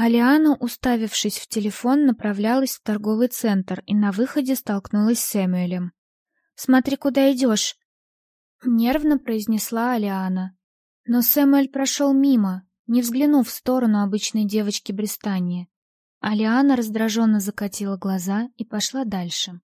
Алиана, уставившись в телефон, направлялась в торговый центр и на выходе столкнулась с Сэмюэлем. «Смотри, куда идешь!» Нервно произнесла Алиана. Но Сэмюэль прошел мимо, не взглянув в сторону обычной девочки Бристании. Алиана раздраженно закатила глаза и пошла дальше.